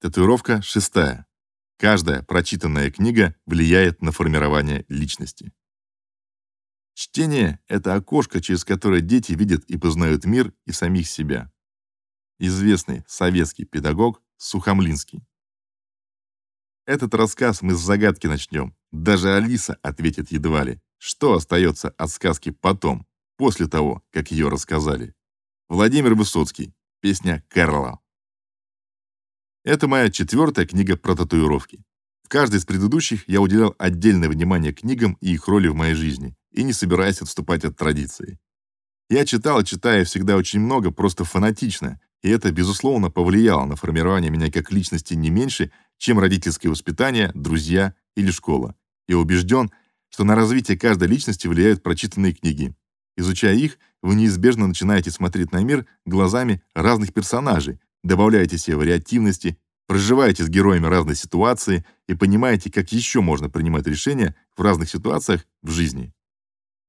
Татуировка шестая. Каждая прочитанная книга влияет на формирование личности. Чтение это окошко, через которое дети видят и познают мир и самих себя. Известный советский педагог Сухомлинский. Этот рассказ мы с загадки начнем. Даже Алиса ответит едва ли. Что остается от сказки потом, после того, как ее рассказали? Владимир Высоцкий. Песня Карла. Это моя четвертая книга про татуировки. В каждой из предыдущих я уделял отдельное внимание книгам и их роли в моей жизни, и не собираюсь отступать от традиции. Я читал и читаю всегда очень много, просто фанатично, и это, безусловно, повлияло на формирование меня как личности не меньше, чем родительское воспитание, друзья или школа. Я убежден, что на развитие каждой личности влияют прочитанные книги. Изучая их, вы неизбежно начинаете смотреть на мир глазами разных персонажей, добавляете себе вариативности, проживаете с героями разные ситуации и понимаете, как еще можно принимать решения в разных ситуациях в жизни.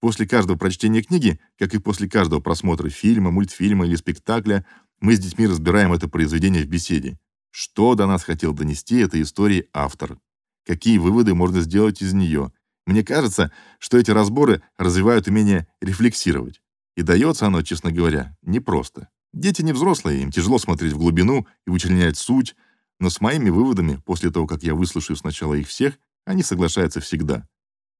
После каждого прочтения книги, как и после каждого просмотра фильма, мультфильма или спектакля, мы с детьми разбираем это произведение в беседе. Что до нас хотел донести этой истории автор? Какие выводы можно сделать из нее? Мне кажется, что эти разборы развивают умение рефлексировать. И дается оно, честно говоря, непросто. Дети не взрослые, им тяжело смотреть в глубину и вычленять суть, но с моими выводами, после того, как я выслушаю сначала их всех, они соглашаются всегда.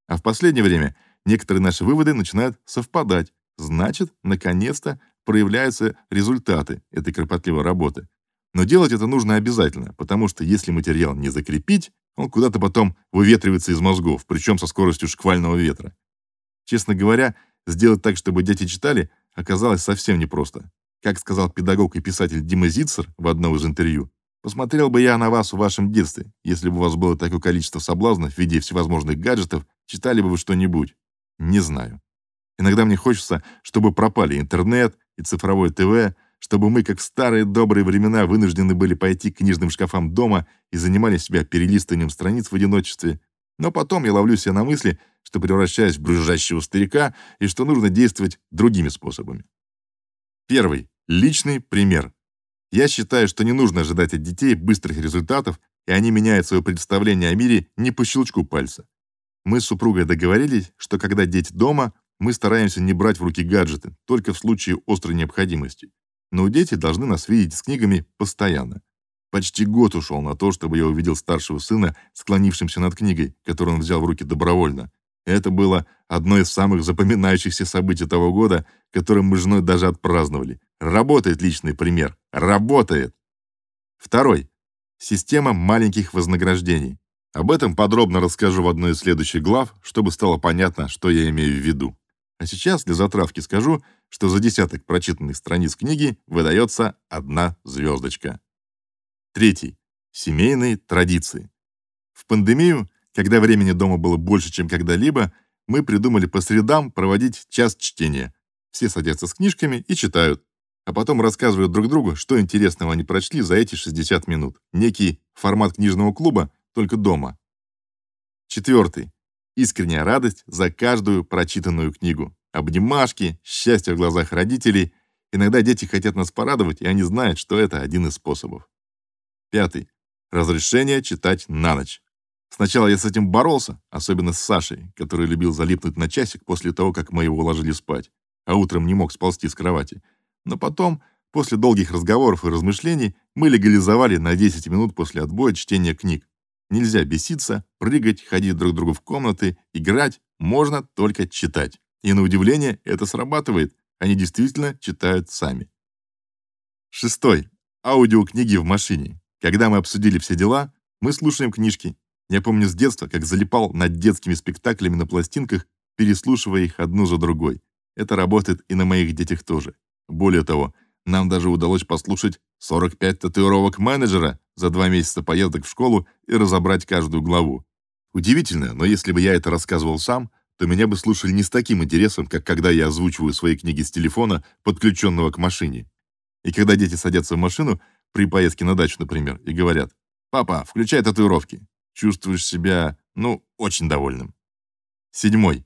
А в последнее время некоторые наши выводы начинают совпадать. Значит, наконец-то проявляются результаты этой кропотливой работы. Но делать это нужно обязательно, потому что если материал не закрепить, он куда-то потом выветривается из мозгов, причем со скоростью шквального ветра. Честно говоря, сделать так, чтобы дети читали, оказалось совсем непросто. Как сказал педагог и писатель Дима Зицер в одном из интервью, посмотрел бы я на вас в вашем детстве, если бы у вас было такое количество соблазнов в виде всевозможных гаджетов, читали бы вы что-нибудь? Не знаю. Иногда мне хочется, чтобы пропали интернет и цифровое ТВ, чтобы мы, как в старые добрые времена, вынуждены были пойти к книжным шкафам дома и занимали себя перелистыванием страниц в одиночестве. Но потом я ловлю себя на мысли, что превращаюсь в брюзжащего старика и что нужно действовать другими способами. Первый. Личный пример. Я считаю, что не нужно ожидать от детей быстрых результатов, и они меняют свое представление о мире не по щелчку пальца. Мы с супругой договорились, что когда дети дома, мы стараемся не брать в руки гаджеты, только в случае острой необходимости. Но дети должны нас видеть с книгами постоянно. Почти год ушел на то, чтобы я увидел старшего сына, склонившимся над книгой, которую он взял в руки добровольно. Это было одно из самых запоминающихся событий того года, которое мы с женой даже отпраздновали. Работает личный пример. Работает. Второй. Система маленьких вознаграждений. Об этом подробно расскажу в одной из следующих глав, чтобы стало понятно, что я имею в виду. А сейчас для затравки скажу, что за десяток прочитанных страниц книги выдается одна звездочка. Третий. Семейные традиции. В пандемию когда времени дома было больше, чем когда-либо, мы придумали по средам проводить час чтения. Все садятся с книжками и читают, а потом рассказывают друг другу, что интересного они прочли за эти 60 минут. Некий формат книжного клуба, только дома. Четвертый. Искренняя радость за каждую прочитанную книгу. Обнимашки, счастье в глазах родителей. Иногда дети хотят нас порадовать, и они знают, что это один из способов. Пятый. Разрешение читать на ночь. Сначала я с этим боролся, особенно с Сашей, который любил залипнуть на часик после того, как мы его уложили спать, а утром не мог сползти с кровати. Но потом, после долгих разговоров и размышлений, мы легализовали на 10 минут после отбоя чтения книг. Нельзя беситься, прыгать, ходить друг другу в комнаты, играть, можно только читать. И на удивление это срабатывает. Они действительно читают сами. Шестой. Аудиокниги в машине. Когда мы обсудили все дела, мы слушаем книжки, я помню с детства, как залипал над детскими спектаклями на пластинках, переслушивая их одну за другой. Это работает и на моих детях тоже. Более того, нам даже удалось послушать 45 татуировок менеджера за два месяца поездок в школу и разобрать каждую главу. Удивительно, но если бы я это рассказывал сам, то меня бы слушали не с таким интересом, как когда я озвучиваю свои книги с телефона, подключенного к машине. И когда дети садятся в машину, при поездке на дачу, например, и говорят, «Папа, включай татуировки», чувствуешь себя, ну, очень довольным. Седьмой.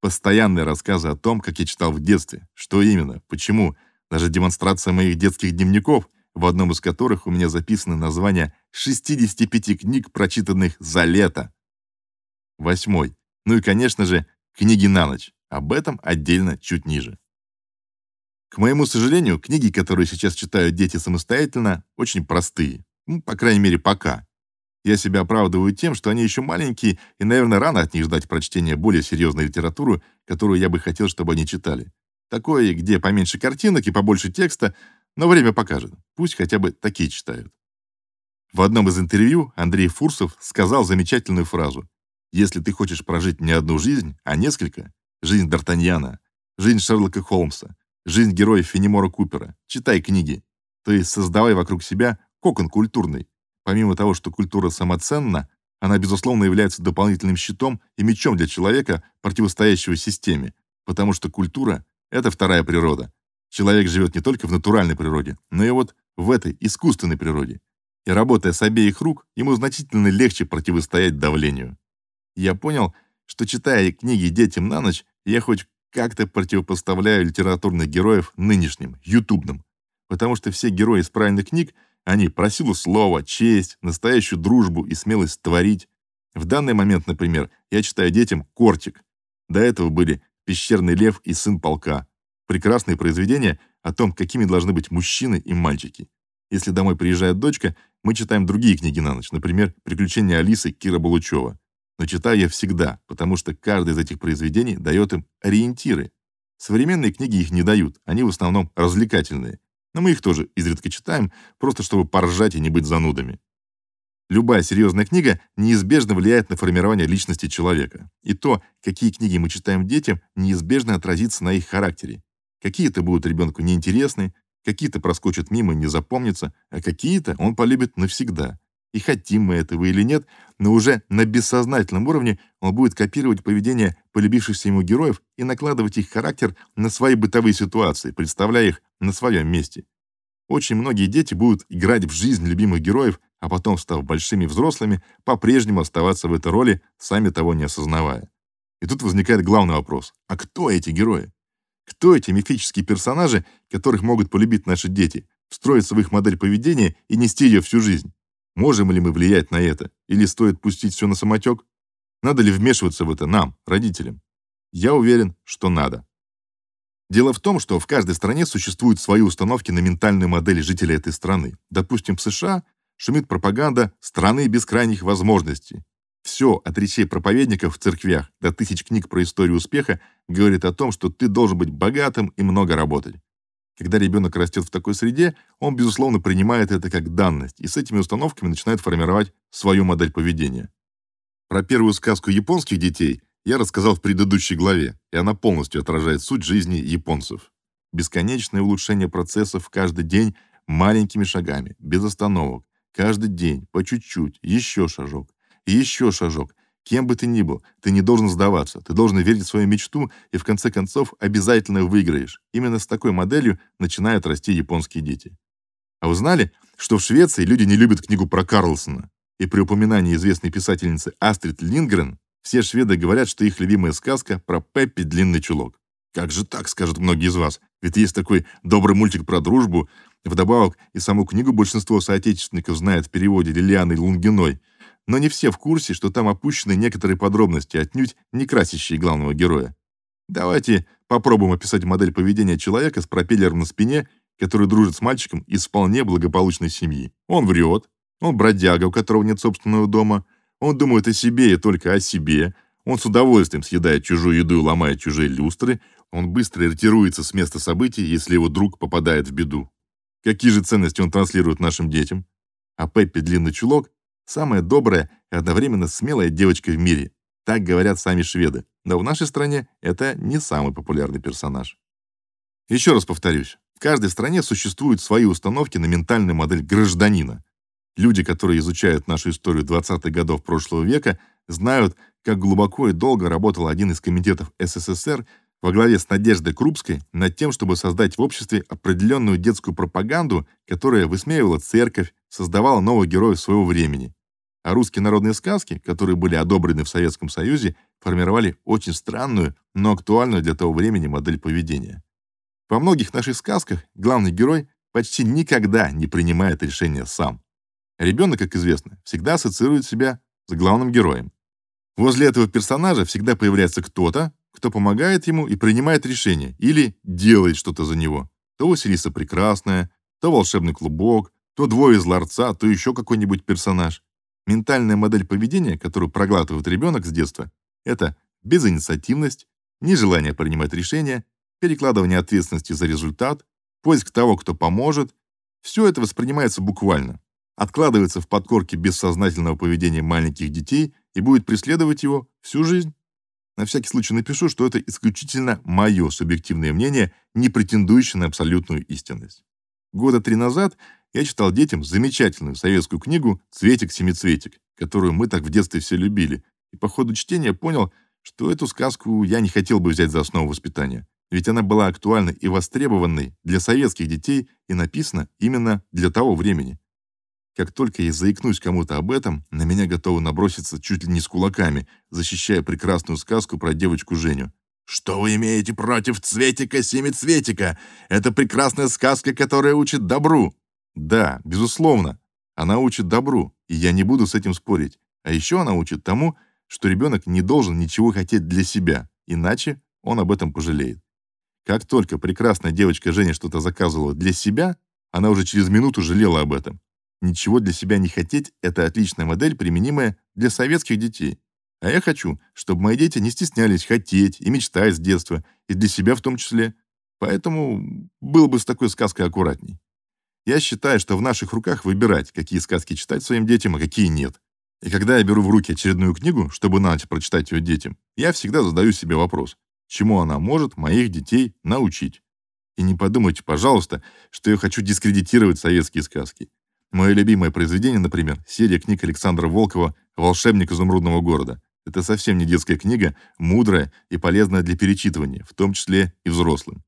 Постоянные рассказы о том, как я читал в детстве, что именно, почему, даже демонстрация моих детских дневников, в одном из которых у меня записаны названия 65 книг, прочитанных за лето. Восьмой. Ну и, конечно же, книги на ночь. Об этом отдельно чуть ниже. К моему сожалению, книги, которые сейчас читают дети самостоятельно, очень простые. Ну, по крайней мере, пока. Я себя оправдываю тем, что они еще маленькие, и, наверное, рано от них ждать прочтения более серьезной литературы, которую я бы хотел, чтобы они читали. Такое, где поменьше картинок и побольше текста, но время покажет. Пусть хотя бы такие читают. В одном из интервью Андрей Фурсов сказал замечательную фразу: "Если ты хочешь прожить не одну жизнь, а несколько, жизнь Д'Артаньяна, жизнь Шерлока Холмса, жизнь героев Фенемора Купера, читай книги. То есть создавай вокруг себя кокон культурный, Помимо того, что культура самоценна, она, безусловно, является дополнительным щитом и мечом для человека, противостоящего системе, потому что культура — это вторая природа. Человек живет не только в натуральной природе, но и вот в этой искусственной природе. И работая с обеих рук, ему значительно легче противостоять давлению. Я понял, что читая книги детям на ночь, я хоть как-то противопоставляю литературных героев нынешним, ютубным, потому что все герои из правильных книг — они про силу слова, честь, настоящую дружбу и смелость творить. В данный момент, например, я читаю детям «Кортик». До этого были «Пещерный лев» и «Сын полка». Прекрасные произведения о том, какими должны быть мужчины и мальчики. Если домой приезжает дочка, мы читаем другие книги на ночь, например, «Приключения Алисы» Кира Булучева. Но читаю я всегда, потому что каждое из этих произведений дает им ориентиры. Современные книги их не дают, они в основном развлекательные. Но мы их тоже изредка читаем, просто чтобы поржать и не быть занудами. Любая серьезная книга неизбежно влияет на формирование личности человека. И то, какие книги мы читаем детям, неизбежно отразится на их характере. Какие-то будут ребенку неинтересны, какие-то проскочат мимо и не запомнятся, а какие-то он полюбит навсегда. И хотим мы этого или нет, но уже на бессознательном уровне он будет копировать поведение полюбившихся ему героев и накладывать их характер на свои бытовые ситуации, представляя их на своем месте. Очень многие дети будут играть в жизнь любимых героев, а потом, став большими взрослыми, по-прежнему оставаться в этой роли, сами того не осознавая. И тут возникает главный вопрос: а кто эти герои? Кто эти мифические персонажи, которых могут полюбить наши дети, встроиться в их модель поведения и нести ее всю жизнь? Можем ли мы влиять на это? Или стоит пустить все на самотек? Надо ли вмешиваться в это нам, родителям? Я уверен, что надо. Дело в том, что в каждой стране существуют свои установки на ментальную модель жителей этой страны. Допустим, в США шумит пропаганда страны бескрайних возможностей. Все от речей проповедников в церквях до тысяч книг про историю успеха говорит о том, что ты должен быть богатым и много работать. Когда ребенок растет в такой среде, он, безусловно, принимает это как данность и с этими установками начинает формировать свою модель поведения. Про первую сказку японских детей я рассказал в предыдущей главе, и она полностью отражает суть жизни японцев. Бесконечное улучшение процессов каждый день маленькими шагами, без остановок, каждый день, по чуть-чуть, еще шажок, еще шажок, Кем бы ты ни был, ты не должен сдаваться. Ты должен верить в свою мечту и в конце концов обязательно выиграешь. Именно с такой моделью начинают расти японские дети. А вы знали, что в Швеции люди не любят книгу про Карлсона? И при упоминании известной писательницы Астрид Линдгрен все шведы говорят, что их любимая сказка про Пеппи длинный чулок. Как же так, скажут многие из вас? Ведь есть такой добрый мультик про дружбу. Вдобавок и саму книгу большинство соотечественников знает в переводе Лилианы Лунгиной но не все в курсе, что там опущены некоторые подробности, отнюдь не красящие главного героя. Давайте попробуем описать модель поведения человека с пропеллером на спине, который дружит с мальчиком из вполне благополучной семьи. Он врет, он бродяга, у которого нет собственного дома, он думает о себе и только о себе, он с удовольствием съедает чужую еду и ломает чужие люстры, он быстро ретируется с места событий, если его друг попадает в беду. Какие же ценности он транслирует нашим детям? А Пеппи Длинный Чулок Самая добрая и одновременно смелая девочка в мире. Так говорят сами шведы. Но в нашей стране это не самый популярный персонаж. Еще раз повторюсь. В каждой стране существуют свои установки на ментальную модель гражданина. Люди, которые изучают нашу историю 20-х годов прошлого века, знают, как глубоко и долго работал один из комитетов СССР во главе с Надеждой Крупской над тем, чтобы создать в обществе определенную детскую пропаганду, которая высмеивала церковь, создавала новых героев своего времени. А русские народные сказки, которые были одобрены в Советском Союзе, формировали очень странную, но актуальную для того времени модель поведения. Во многих наших сказках главный герой почти никогда не принимает решения сам. Ребенок, как известно, всегда ассоциирует себя с главным героем. Возле этого персонажа всегда появляется кто-то, кто помогает ему и принимает решения или делает что-то за него. То Василиса Прекрасная, то волшебный клубок, то двое из ларца, то еще какой-нибудь персонаж. Ментальная модель поведения, которую проглатывает ребенок с детства, это безинициативность, нежелание принимать решения, перекладывание ответственности за результат, поиск того, кто поможет. Все это воспринимается буквально, откладывается в подкорке бессознательного поведения маленьких детей и будет преследовать его всю жизнь. На всякий случай напишу, что это исключительно мое субъективное мнение, не претендующее на абсолютную истинность. Года три назад я читал детям замечательную советскую книгу «Цветик-семицветик», которую мы так в детстве все любили, и по ходу чтения понял, что эту сказку я не хотел бы взять за основу воспитания, ведь она была актуальной и востребованной для советских детей и написана именно для того времени. Как только я заикнусь кому-то об этом, на меня готовы наброситься чуть ли не с кулаками, защищая прекрасную сказку про девочку Женю. Что вы имеете против Цветика-семицветика? Это прекрасная сказка, которая учит добру. Да, безусловно, она учит добру, и я не буду с этим спорить. А еще она учит тому, что ребенок не должен ничего хотеть для себя, иначе он об этом пожалеет. Как только прекрасная девочка Женя что-то заказывала для себя, она уже через минуту жалела об этом. Ничего для себя не хотеть это отличная модель, применимая для советских детей. А я хочу, чтобы мои дети не стеснялись хотеть и мечтать с детства, и для себя в том числе. Поэтому было бы с такой сказкой аккуратней. Я считаю, что в наших руках выбирать, какие сказки читать своим детям, а какие нет. И когда я беру в руки очередную книгу, чтобы на ночь прочитать ее детям, я всегда задаю себе вопрос, чему она может моих детей научить. И не подумайте, пожалуйста, что я хочу дискредитировать советские сказки. Мое любимое произведение, например, серия книг Александра Волкова «Волшебник изумрудного города». Это совсем не детская книга, мудрая и полезная для перечитывания, в том числе и взрослым.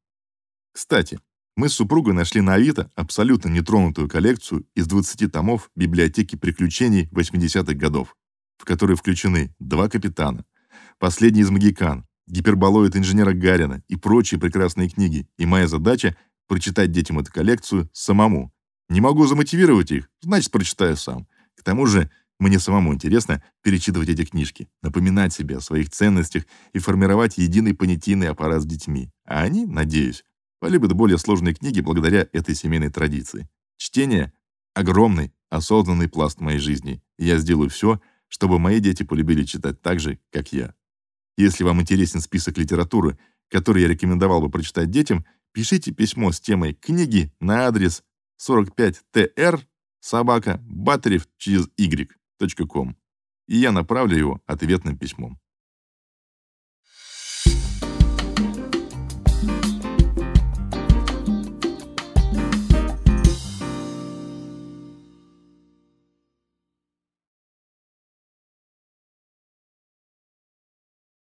Кстати, мы с супругой нашли на Авито абсолютно нетронутую коллекцию из 20 томов библиотеки приключений 80-х годов, в которые включены «Два капитана», «Последний из магикан», «Гиперболоид инженера Гарина» и прочие прекрасные книги, и моя задача — прочитать детям эту коллекцию самому, не могу замотивировать их, значит, прочитаю сам. К тому же, мне самому интересно перечитывать эти книжки, напоминать себе о своих ценностях и формировать единый понятийный аппарат с детьми. А они, надеюсь, полюбят более сложные книги благодаря этой семейной традиции. Чтение — огромный, осознанный пласт моей жизни, и я сделаю все, чтобы мои дети полюбили читать так же, как я. Если вам интересен список литературы, который я рекомендовал бы прочитать детям, пишите письмо с темой книги на адрес 45tr собака батарев через y.com, и я направлю его ответным письмом.